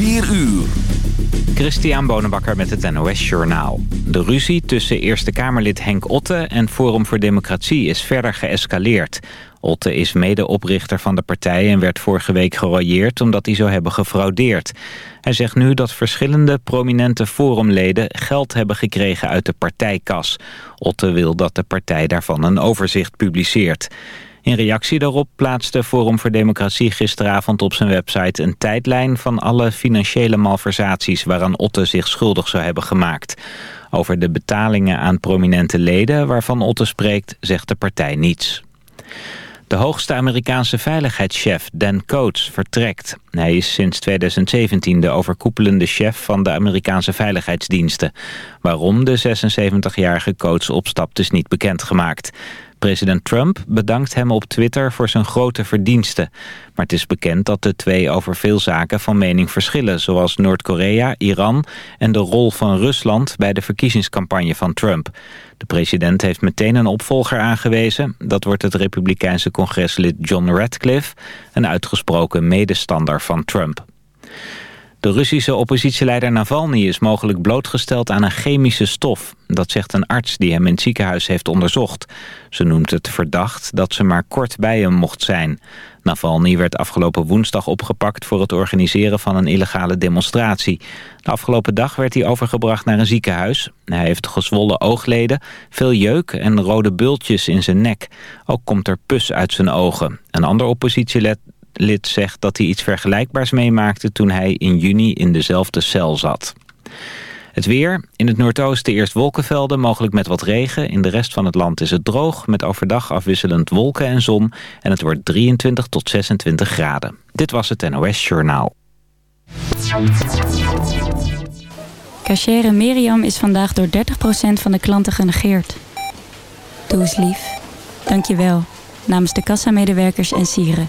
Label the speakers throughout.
Speaker 1: 4 uur.
Speaker 2: Christian Bonenbakker met het NOS Journaal. De ruzie tussen Eerste Kamerlid Henk Otte en Forum voor Democratie is verder geëscaleerd. Otte is medeoprichter van de partij en werd vorige week gerooieerd omdat hij zou hebben gefraudeerd. Hij zegt nu dat verschillende prominente forumleden geld hebben gekregen uit de partijkas. Otte wil dat de partij daarvan een overzicht publiceert. In reactie daarop plaatste Forum voor Democratie gisteravond op zijn website een tijdlijn van alle financiële malversaties waaraan Otte zich schuldig zou hebben gemaakt. Over de betalingen aan prominente leden waarvan Otte spreekt zegt de partij niets. De hoogste Amerikaanse veiligheidschef Dan Coates vertrekt. Hij is sinds 2017 de overkoepelende chef van de Amerikaanse veiligheidsdiensten. Waarom de 76-jarige Coates opstapt is niet bekendgemaakt. President Trump bedankt hem op Twitter voor zijn grote verdiensten. Maar het is bekend dat de twee over veel zaken van mening verschillen... zoals Noord-Korea, Iran en de rol van Rusland bij de verkiezingscampagne van Trump. De president heeft meteen een opvolger aangewezen. Dat wordt het republikeinse congreslid John Radcliffe... een uitgesproken medestander van Trump. De Russische oppositieleider Navalny is mogelijk blootgesteld aan een chemische stof. Dat zegt een arts die hem in het ziekenhuis heeft onderzocht. Ze noemt het verdacht dat ze maar kort bij hem mocht zijn. Navalny werd afgelopen woensdag opgepakt voor het organiseren van een illegale demonstratie. De afgelopen dag werd hij overgebracht naar een ziekenhuis. Hij heeft gezwollen oogleden, veel jeuk en rode bultjes in zijn nek. Ook komt er pus uit zijn ogen. Een ander oppositielid lid zegt dat hij iets vergelijkbaars meemaakte toen hij in juni in dezelfde cel zat. Het weer. In het noordoosten eerst wolkenvelden, mogelijk met wat regen. In de rest van het land is het droog, met overdag afwisselend wolken en zon. En het wordt 23 tot 26 graden. Dit was het NOS Journaal.
Speaker 3: Cachere Miriam is vandaag door 30% van de klanten genegeerd. Doe eens lief. Dank je wel. Namens de kassamedewerkers en sieren.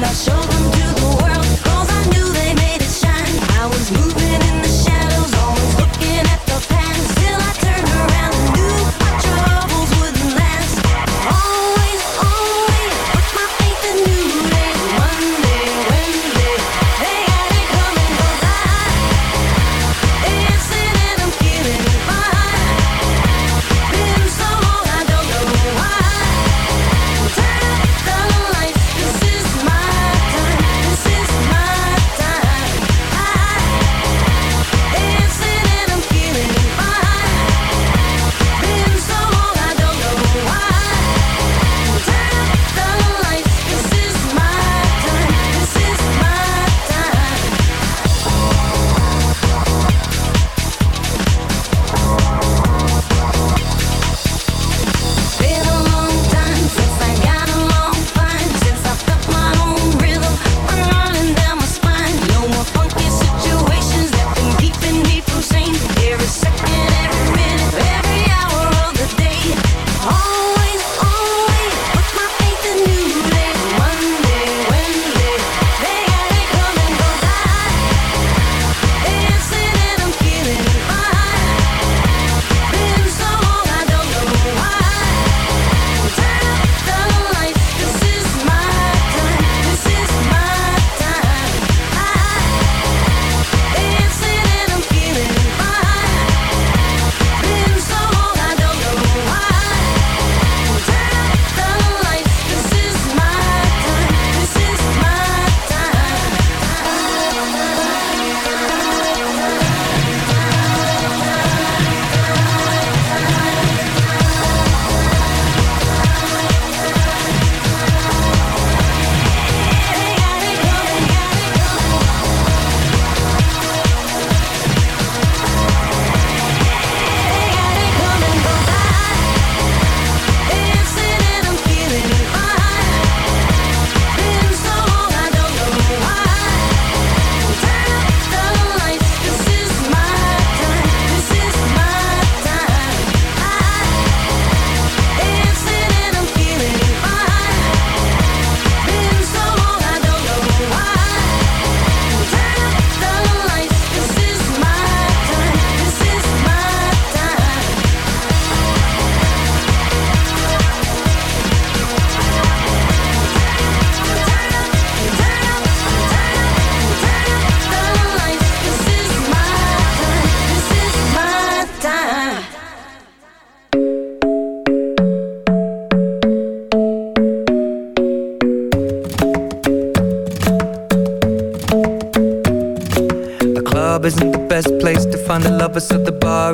Speaker 4: la chambre.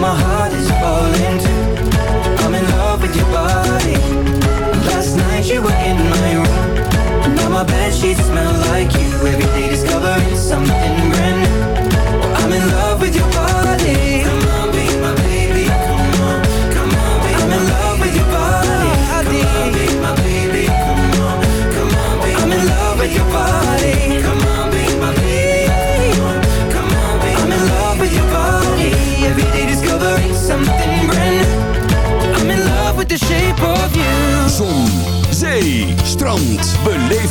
Speaker 4: my heart is falling I'm in love with your body. Last night you were in my room. Now my bed sheets smell like you. Every day discovering something brand new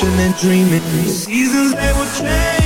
Speaker 5: to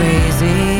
Speaker 5: keep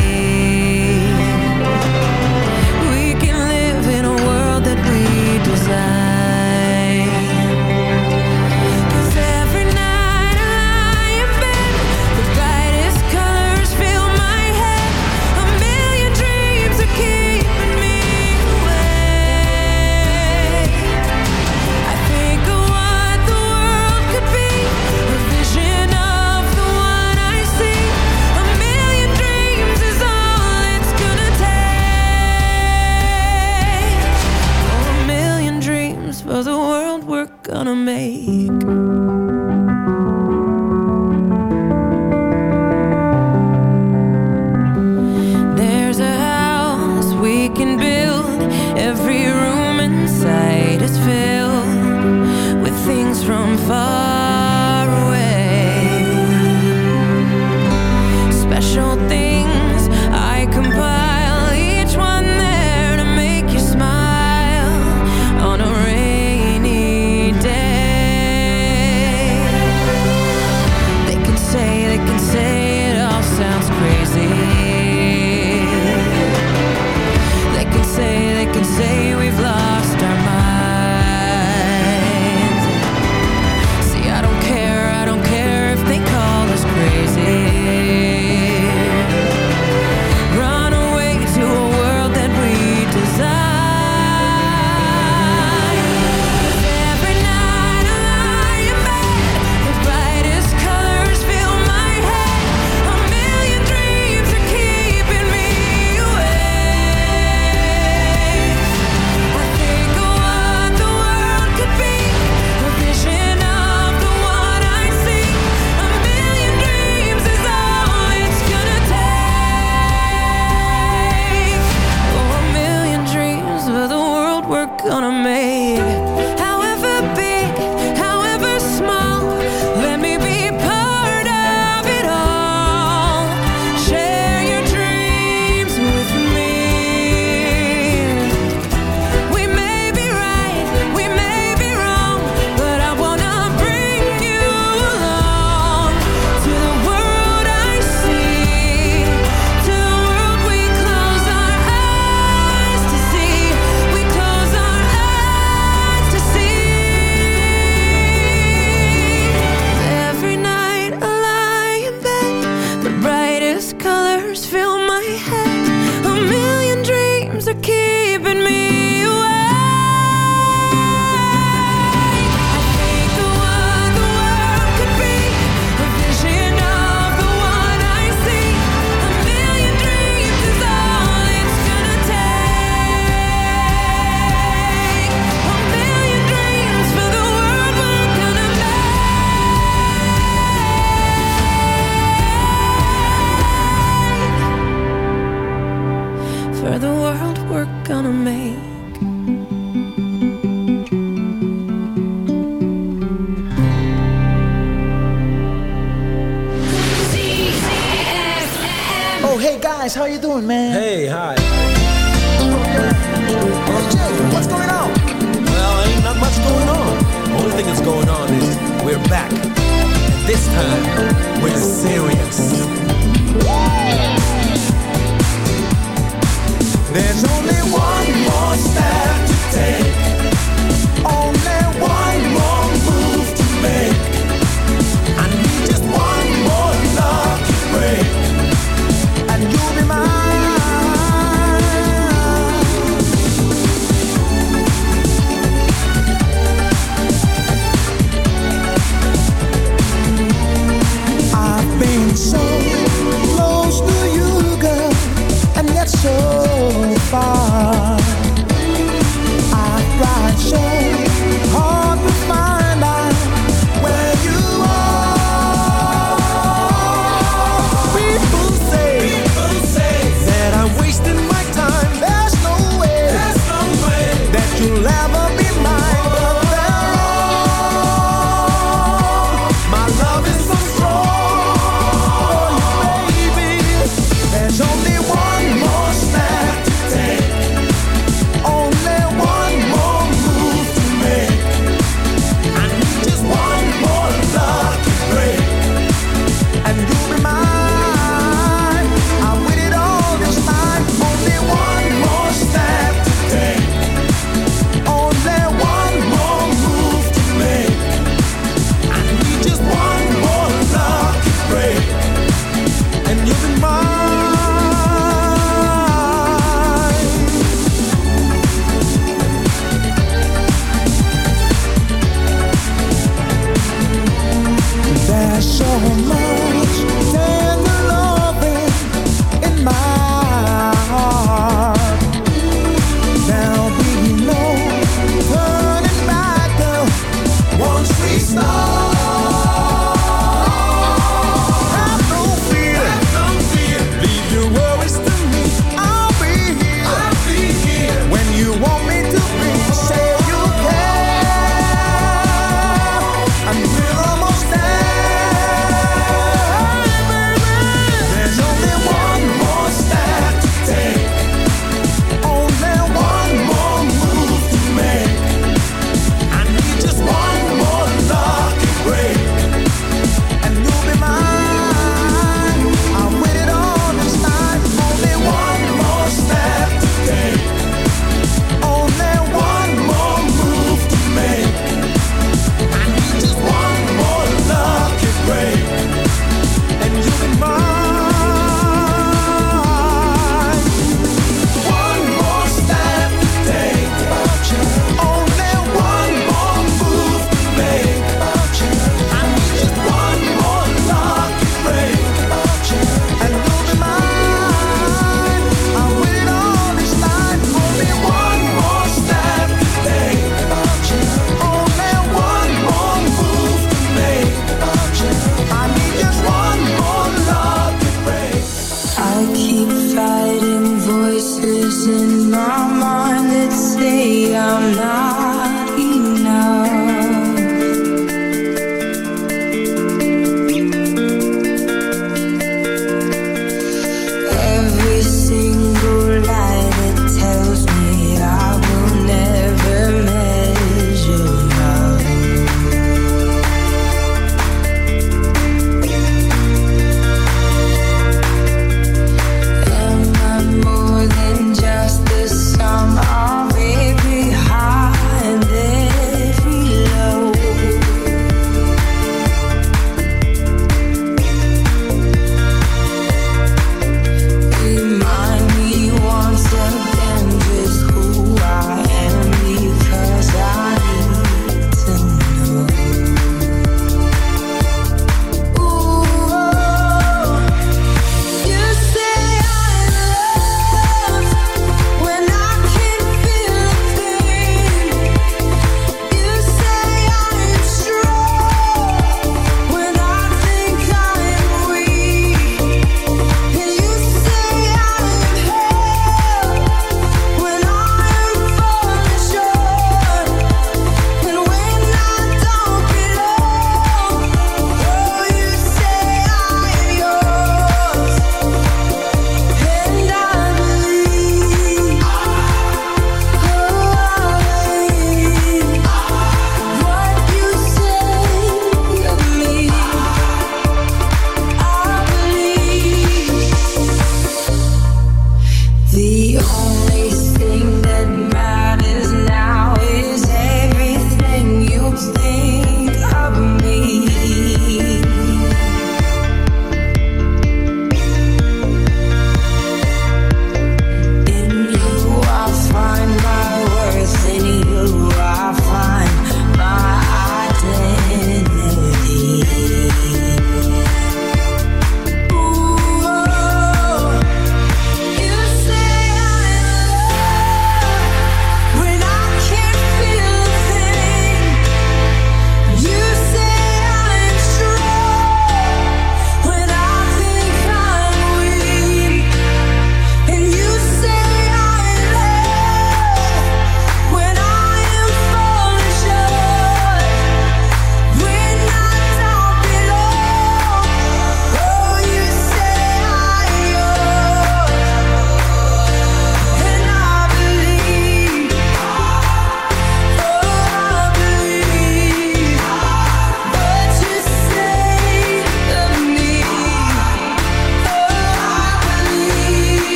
Speaker 6: There's only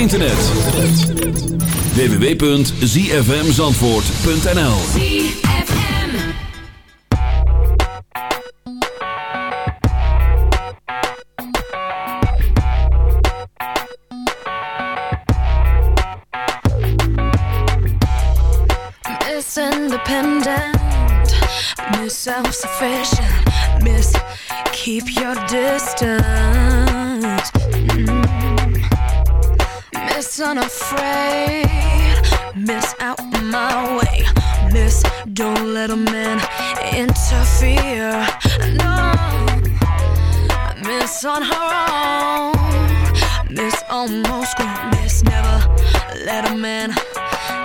Speaker 1: internet. www.zfmzandvoort.nl
Speaker 7: Miss Independent, Miss Self-Sufficient, Miss Keep Your Distance, Unafraid, Miss Out My Way, Miss Don't Let a Man Interfere, no, Miss On Her Own, Miss Almost Grown, Miss Never Let a Man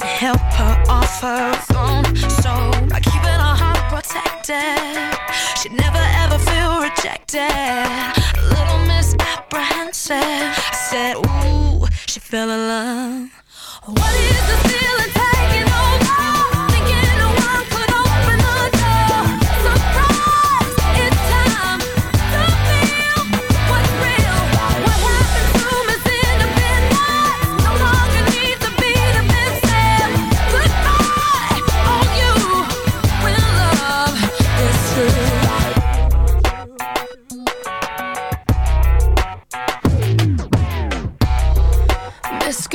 Speaker 7: help her off her throne. So by keeping her heart protected, she'd never ever feel rejected. Little Miss Apprehensive I said, Ooh, she fell in love. What is the feeling taking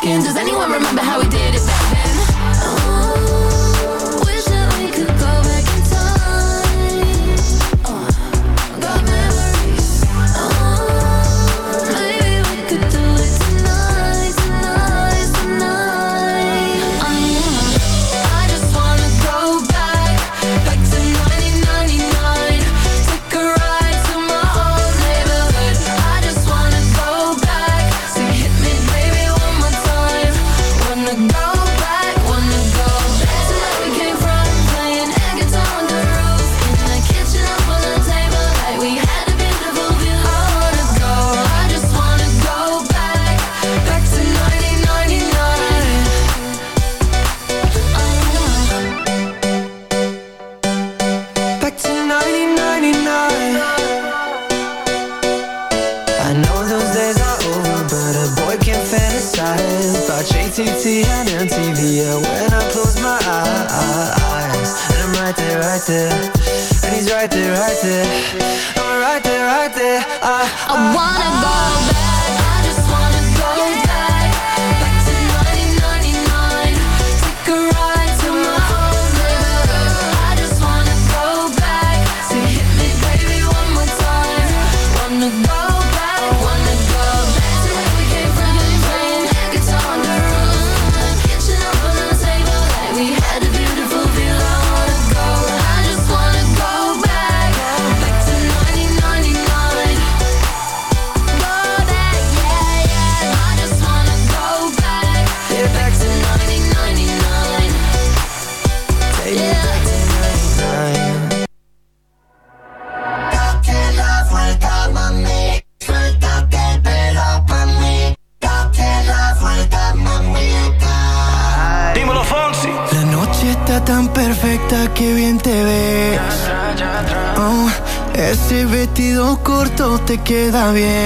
Speaker 7: skins bien.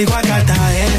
Speaker 7: rico got that.
Speaker 8: Eh.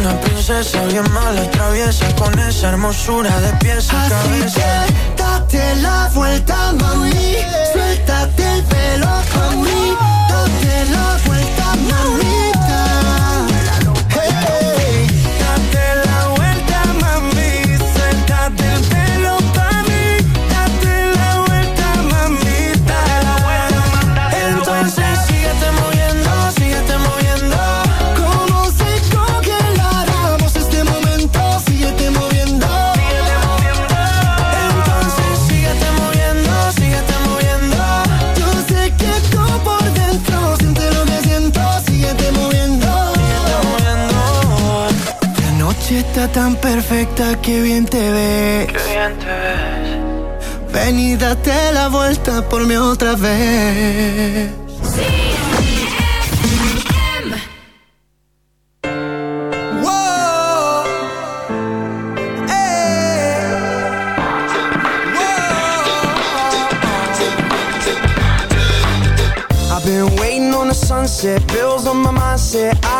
Speaker 9: Una princesa bien mala, traviesa. Con esa hermosura de pies a cabeza.
Speaker 10: Que date la vuelta, mami. Suéltate el pelo, mami. Date la vuelta, mamita. Tan perfecta que bien te ves.
Speaker 9: Qué bien te ves.
Speaker 10: Ven y date la vuelta por mí otra vez. Whoa. Hey.
Speaker 6: I've been waiting on the sunset, bills on my mindset. I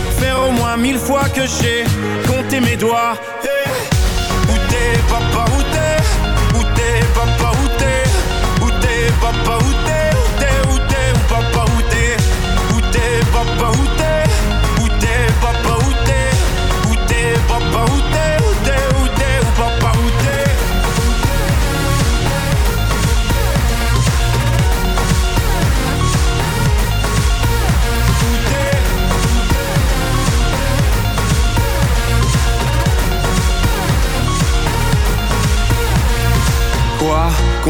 Speaker 11: faire au moins mille fois que j'ai compté mes doigts. Hey. Où t'es papa, où t'es? Où t'es papa, où t'es? Où t'es papa, où t'es? Où t'es, où t'es, où papa, où t'es? Où t'es papa, où t'es? Où t'es papa, où t'es? Où t'es papa, Où t'es,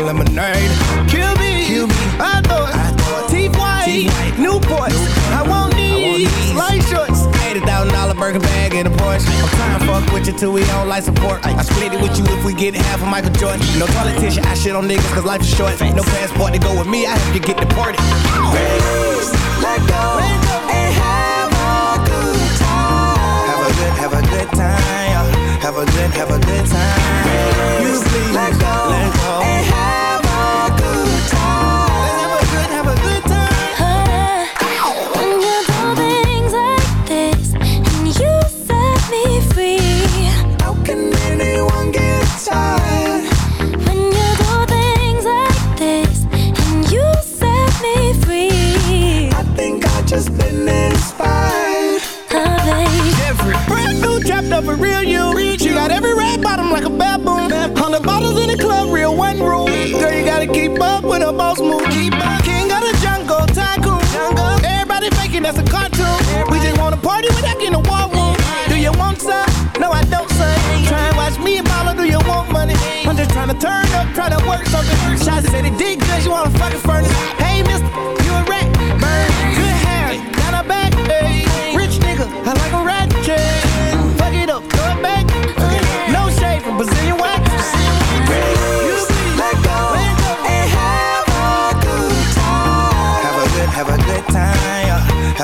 Speaker 12: Of lemonade. Kill me, Kill me. I thought. Teeth white, Newports. I want these light shorts. Eighty thousand dollar burger bag in a Porsche. I'm trying to fuck with you till we don't like support. I split it with you if we get half of Michael Jordan. No tissue, I shit on niggas cause life is short. No passport to go with me, I have to get deported. Please, let go, and have a good time. Have a good, have a good time. Have a good, have a good time. You please, let go, let
Speaker 6: real you. She got every red bottom like a baboon. Hundred bottles in the club, real one room. Girl, you gotta keep up with a boss move. King of the jungle, tycoon. Everybody faking that's a cartoon. We just wanna party without getting a war room. Do you want some? No, I don't, son. Try and watch me and mama, do you want money? I'm just trying to turn up, try to work something. Shots said it did good, you wanna fucking furnace.